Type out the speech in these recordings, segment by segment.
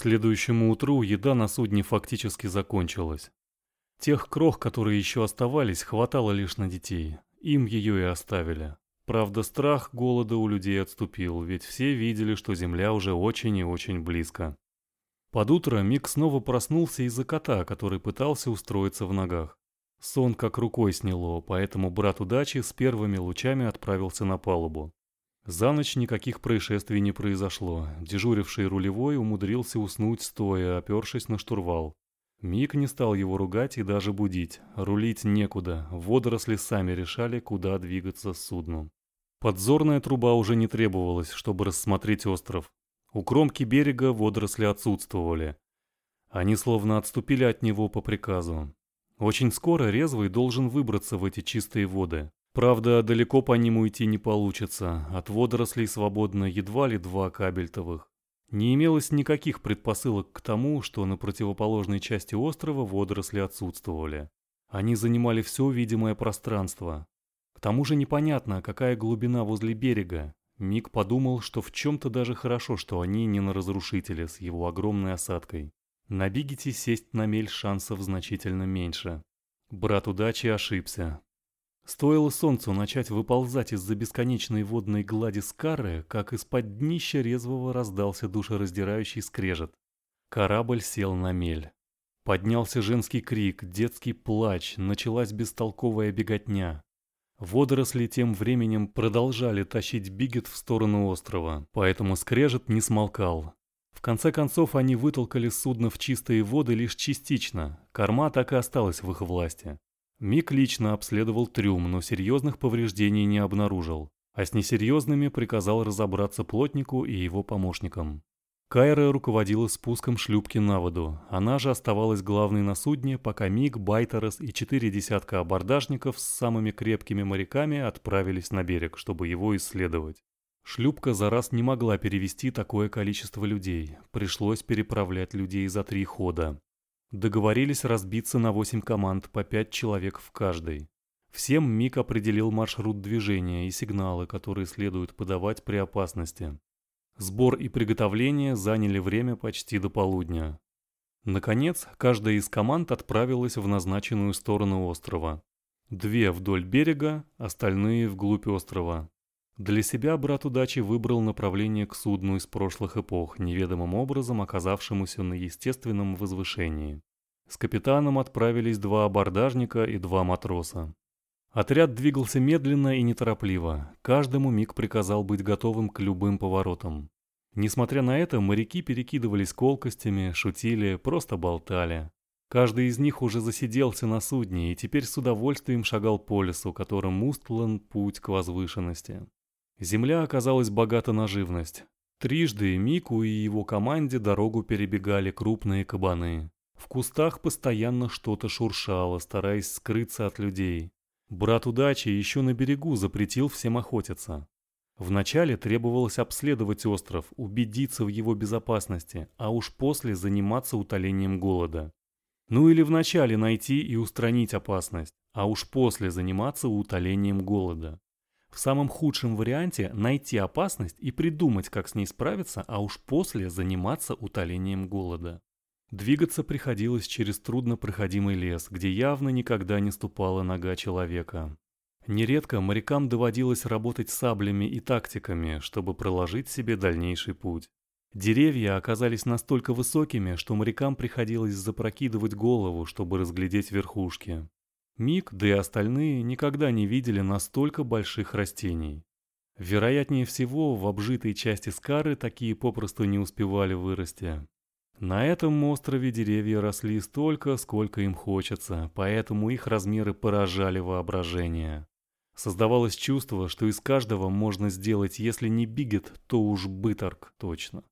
следующему утру еда на судне фактически закончилась. Тех крох, которые еще оставались, хватало лишь на детей. Им ее и оставили. Правда, страх голода у людей отступил, ведь все видели, что земля уже очень и очень близко. Под утро Мик снова проснулся из-за кота, который пытался устроиться в ногах. Сон как рукой сняло, поэтому брат удачи с первыми лучами отправился на палубу. За ночь никаких происшествий не произошло. Дежуривший рулевой умудрился уснуть стоя, опершись на штурвал. Мик не стал его ругать и даже будить. Рулить некуда, водоросли сами решали, куда двигаться судну. Подзорная труба уже не требовалась, чтобы рассмотреть остров. У кромки берега водоросли отсутствовали. Они словно отступили от него по приказу. Очень скоро резвый должен выбраться в эти чистые воды. Правда, далеко по ним уйти не получится. От водорослей свободно едва ли два кабельтовых. Не имелось никаких предпосылок к тому, что на противоположной части острова водоросли отсутствовали. Они занимали все видимое пространство. К тому же непонятно, какая глубина возле берега. Мик подумал, что в чем-то даже хорошо, что они не на разрушителе с его огромной осадкой. На Бигете сесть на мель шансов значительно меньше. Брат удачи ошибся. Стоило солнцу начать выползать из-за бесконечной водной глади Скары, как из-под днища резвого раздался душераздирающий скрежет. Корабль сел на мель. Поднялся женский крик, детский плач, началась бестолковая беготня. Водоросли тем временем продолжали тащить Бигет в сторону острова, поэтому скрежет не смолкал. В конце концов они вытолкали судно в чистые воды лишь частично, корма так и осталась в их власти. Мик лично обследовал трюм, но серьезных повреждений не обнаружил, а с несерьезными приказал разобраться плотнику и его помощникам. Кайра руководила спуском шлюпки на воду, она же оставалась главной на судне, пока Мик, Байтерес и четыре десятка абордажников с самыми крепкими моряками отправились на берег, чтобы его исследовать. Шлюпка за раз не могла перевести такое количество людей, пришлось переправлять людей за три хода. Договорились разбиться на 8 команд по 5 человек в каждой. Всем Мик определил маршрут движения и сигналы, которые следует подавать при опасности. Сбор и приготовление заняли время почти до полудня. Наконец, каждая из команд отправилась в назначенную сторону острова. Две вдоль берега, остальные вглубь острова. Для себя брат удачи выбрал направление к судну из прошлых эпох, неведомым образом оказавшемуся на естественном возвышении. С капитаном отправились два абордажника и два матроса. Отряд двигался медленно и неторопливо, каждому миг приказал быть готовым к любым поворотам. Несмотря на это, моряки перекидывались колкостями, шутили, просто болтали. Каждый из них уже засиделся на судне и теперь с удовольствием шагал по лесу, которым устлан путь к возвышенности. Земля оказалась богата на живность. Трижды Мику и его команде дорогу перебегали крупные кабаны. В кустах постоянно что-то шуршало, стараясь скрыться от людей. Брат удачи еще на берегу запретил всем охотиться. Вначале требовалось обследовать остров, убедиться в его безопасности, а уж после заниматься утолением голода. Ну или вначале найти и устранить опасность, а уж после заниматься утолением голода. В самом худшем варианте найти опасность и придумать, как с ней справиться, а уж после заниматься утолением голода. Двигаться приходилось через труднопроходимый лес, где явно никогда не ступала нога человека. Нередко морякам доводилось работать саблями и тактиками, чтобы проложить себе дальнейший путь. Деревья оказались настолько высокими, что морякам приходилось запрокидывать голову, чтобы разглядеть верхушки. Мик, да и остальные никогда не видели настолько больших растений. Вероятнее всего, в обжитой части Скары такие попросту не успевали вырасти. На этом острове деревья росли столько, сколько им хочется, поэтому их размеры поражали воображение. Создавалось чувство, что из каждого можно сделать, если не бигет, то уж быторг точно.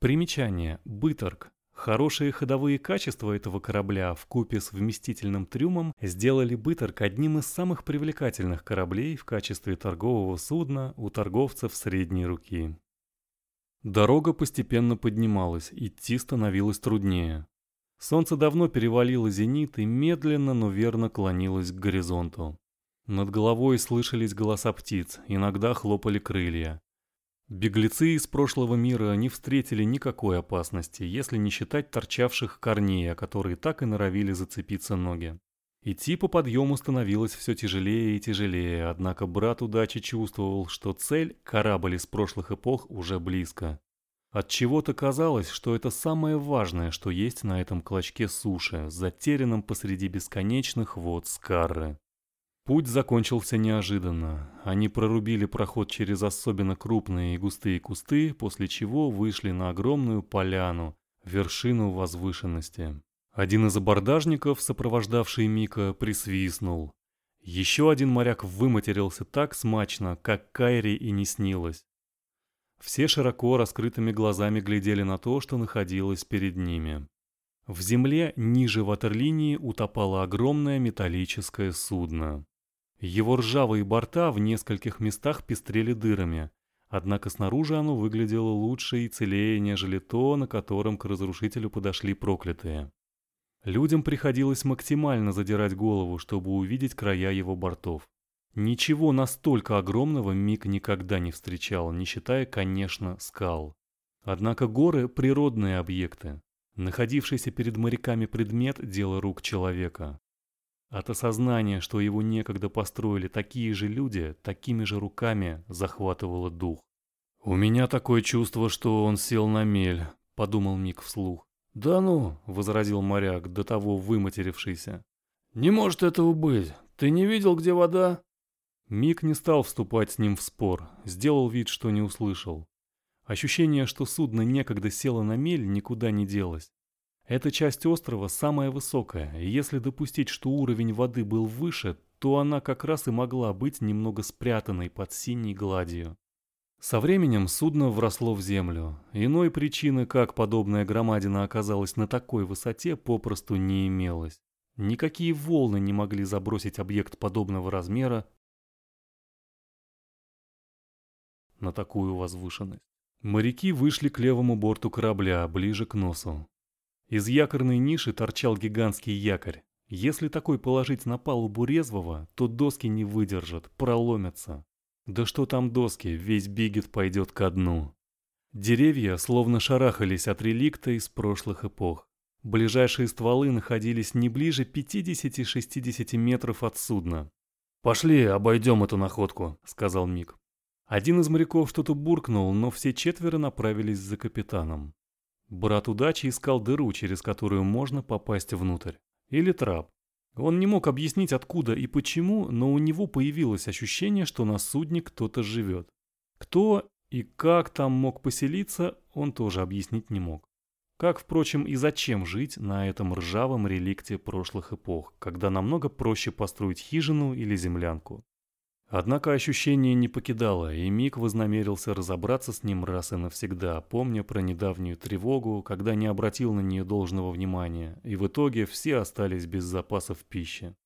Примечание. Быторг Хорошие ходовые качества этого корабля в купе с вместительным трюмом сделали Быторг одним из самых привлекательных кораблей в качестве торгового судна у торговцев средней руки. Дорога постепенно поднималась, идти становилось труднее. Солнце давно перевалило зенит и медленно, но верно клонилось к горизонту. Над головой слышались голоса птиц, иногда хлопали крылья. Беглецы из прошлого мира не встретили никакой опасности, если не считать торчавших корней, которые так и норовили зацепиться ноги. Идти по подъему становилось все тяжелее и тяжелее, однако брат удачи чувствовал, что цель, корабль из прошлых эпох, уже близко. От чего то казалось, что это самое важное, что есть на этом клочке суши, затерянном посреди бесконечных вод Скарры. Путь закончился неожиданно. Они прорубили проход через особенно крупные и густые кусты, после чего вышли на огромную поляну, вершину возвышенности. Один из абордажников, сопровождавший Мика, присвистнул. Еще один моряк выматерился так смачно, как Кайри и не снилось. Все широко раскрытыми глазами глядели на то, что находилось перед ними. В земле ниже ватерлинии утопало огромное металлическое судно. Его ржавые борта в нескольких местах пестрели дырами, однако снаружи оно выглядело лучше и целее, нежели то, на котором к разрушителю подошли проклятые. Людям приходилось максимально задирать голову, чтобы увидеть края его бортов. Ничего настолько огромного Мик никогда не встречал, не считая, конечно, скал. Однако горы – природные объекты. Находившийся перед моряками предмет – дело рук человека. От осознания, что его некогда построили такие же люди, такими же руками, захватывало дух. «У меня такое чувство, что он сел на мель», — подумал Мик вслух. «Да ну», — возразил моряк, до того выматерившийся. «Не может этого быть. Ты не видел, где вода?» Мик не стал вступать с ним в спор, сделал вид, что не услышал. Ощущение, что судно некогда село на мель, никуда не делось. Эта часть острова самая высокая, и если допустить, что уровень воды был выше, то она как раз и могла быть немного спрятанной под синей гладью. Со временем судно вросло в землю. Иной причины, как подобная громадина оказалась на такой высоте, попросту не имелось. Никакие волны не могли забросить объект подобного размера на такую возвышенность. Моряки вышли к левому борту корабля, ближе к носу. Из якорной ниши торчал гигантский якорь. Если такой положить на палубу резвого, то доски не выдержат, проломятся. Да что там доски, весь бигет пойдет ко дну. Деревья словно шарахались от реликта из прошлых эпох. Ближайшие стволы находились не ближе 50-60 метров от судна. «Пошли, обойдем эту находку», — сказал Мик. Один из моряков что-то буркнул, но все четверо направились за капитаном. Брат удачи искал дыру, через которую можно попасть внутрь. Или трап. Он не мог объяснить откуда и почему, но у него появилось ощущение, что на судне кто-то живет. Кто и как там мог поселиться, он тоже объяснить не мог. Как, впрочем, и зачем жить на этом ржавом реликте прошлых эпох, когда намного проще построить хижину или землянку. Однако ощущение не покидало, и Мик вознамерился разобраться с ним раз и навсегда, помня про недавнюю тревогу, когда не обратил на нее должного внимания, и в итоге все остались без запасов пищи.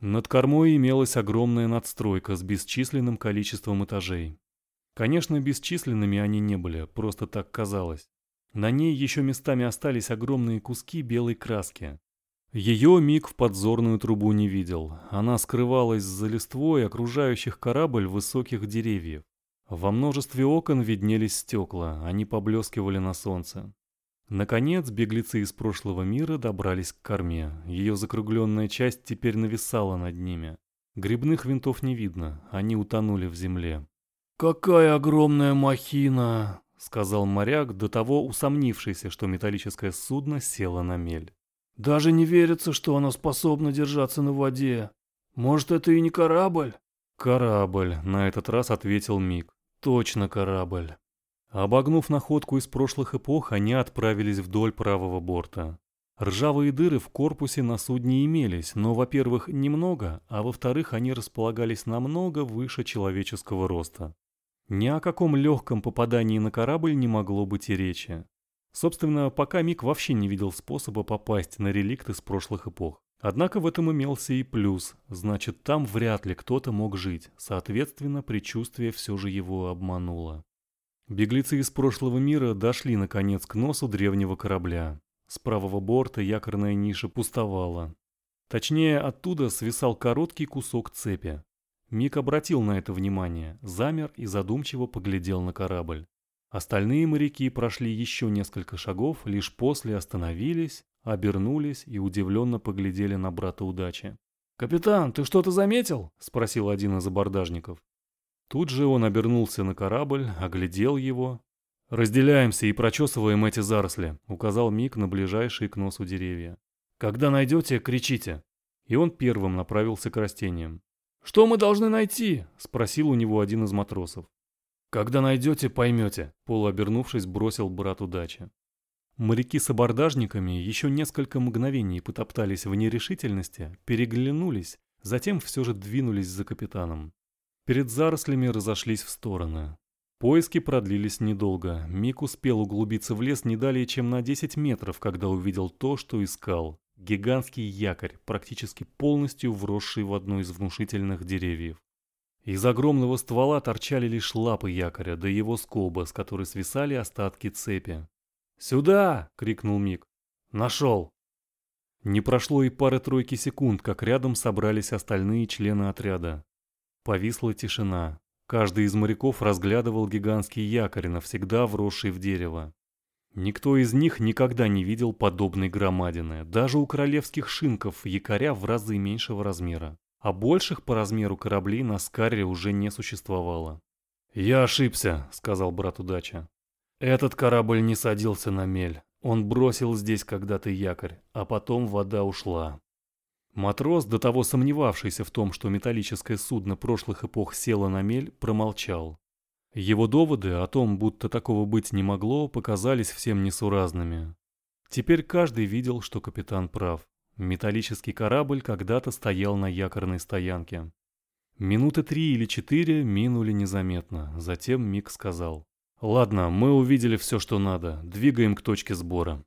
Над кормой имелась огромная надстройка с бесчисленным количеством этажей. Конечно, бесчисленными они не были, просто так казалось. На ней еще местами остались огромные куски белой краски, ее Мик в подзорную трубу не видел. Она скрывалась за листвой окружающих корабль высоких деревьев. Во множестве окон виднелись стекла, они поблескивали на солнце. Наконец, беглецы из прошлого мира добрались к корме. Ее закругленная часть теперь нависала над ними. Грибных винтов не видно, они утонули в земле. «Какая огромная махина!» — сказал моряк, до того усомнившийся, что металлическое судно село на мель. Даже не верится, что оно способно держаться на воде. Может, это и не корабль? Корабль, на этот раз ответил Мик. Точно корабль. Обогнув находку из прошлых эпох, они отправились вдоль правого борта. Ржавые дыры в корпусе на судне имелись, но, во-первых, немного, а во-вторых, они располагались намного выше человеческого роста. Ни о каком легком попадании на корабль не могло быть и речи. Собственно, пока Мик вообще не видел способа попасть на реликты с прошлых эпох. Однако в этом имелся и плюс, значит там вряд ли кто-то мог жить, соответственно, предчувствие все же его обмануло. Беглецы из прошлого мира дошли наконец к носу древнего корабля. С правого борта якорная ниша пустовала. Точнее, оттуда свисал короткий кусок цепи. Мик обратил на это внимание, замер и задумчиво поглядел на корабль. Остальные моряки прошли еще несколько шагов, лишь после остановились, обернулись и удивленно поглядели на брата удачи. «Капитан, ты что-то заметил?» — спросил один из абордажников. Тут же он обернулся на корабль, оглядел его. «Разделяемся и прочесываем эти заросли», — указал Мик на ближайшие к носу деревья. «Когда найдете, кричите». И он первым направился к растениям. «Что мы должны найти?» — спросил у него один из матросов. «Когда найдете, поймете», — полуобернувшись, бросил брат удачи. Моряки с абордажниками еще несколько мгновений потоптались в нерешительности, переглянулись, затем все же двинулись за капитаном. Перед зарослями разошлись в стороны. Поиски продлились недолго. Мик успел углубиться в лес не далее, чем на 10 метров, когда увидел то, что искал. Гигантский якорь, практически полностью вросший в одно из внушительных деревьев. Из огромного ствола торчали лишь лапы якоря, да его скоба, с которой свисали остатки цепи. «Сюда!» — крикнул Мик. «Нашел!» Не прошло и пары-тройки секунд, как рядом собрались остальные члены отряда. Повисла тишина. Каждый из моряков разглядывал гигантский якорь, навсегда вросший в дерево. Никто из них никогда не видел подобной громадины. Даже у королевских шинков якоря в разы меньшего размера. А больших по размеру кораблей на Скаре уже не существовало. «Я ошибся», — сказал брат удача. «Этот корабль не садился на мель. Он бросил здесь когда-то якорь, а потом вода ушла». Матрос, до того сомневавшийся в том, что металлическое судно прошлых эпох село на мель, промолчал. Его доводы о том, будто такого быть не могло, показались всем несуразными. Теперь каждый видел, что капитан прав. Металлический корабль когда-то стоял на якорной стоянке. Минуты три или четыре минули незаметно. Затем Мик сказал. «Ладно, мы увидели все, что надо. Двигаем к точке сбора».